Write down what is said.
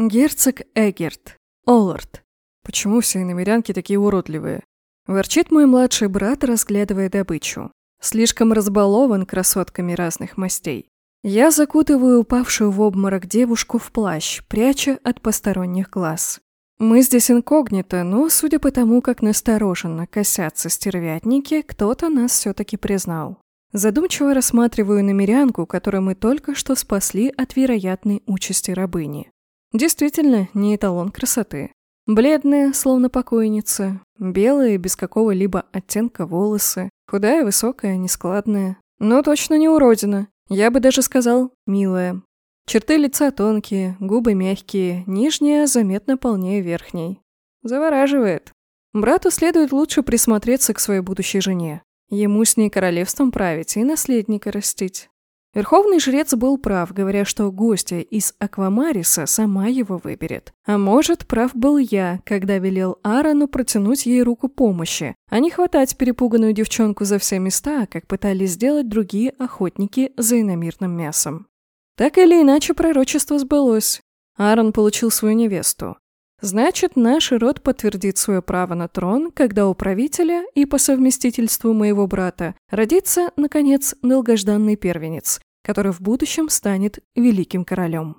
Герцог Эгерт. Оллард. Почему все иномерянки такие уродливые? Ворчит мой младший брат, разглядывая добычу. Слишком разбалован красотками разных мастей. Я закутываю упавшую в обморок девушку в плащ, пряча от посторонних глаз. Мы здесь инкогнито, но, судя по тому, как настороженно косятся стервятники, кто-то нас все-таки признал. Задумчиво рассматриваю намерянку, которую мы только что спасли от вероятной участи рабыни. Действительно, не эталон красоты. Бледная, словно покойница, белые, без какого-либо оттенка волосы, худая, высокая, нескладная. Но точно не уродина. Я бы даже сказал, милая. Черты лица тонкие, губы мягкие, нижняя заметно полнее верхней. Завораживает. Брату следует лучше присмотреться к своей будущей жене. Ему с ней королевством править и наследника растить. Верховный жрец был прав, говоря, что гостья из Аквамариса сама его выберет. А может, прав был я, когда велел Аарону протянуть ей руку помощи, а не хватать перепуганную девчонку за все места, как пытались сделать другие охотники за иномирным мясом. Так или иначе, пророчество сбылось. Аарон получил свою невесту. Значит, наш род подтвердит свое право на трон, когда у правителя и по совместительству моего брата родится, наконец, долгожданный первенец, который в будущем станет великим королем.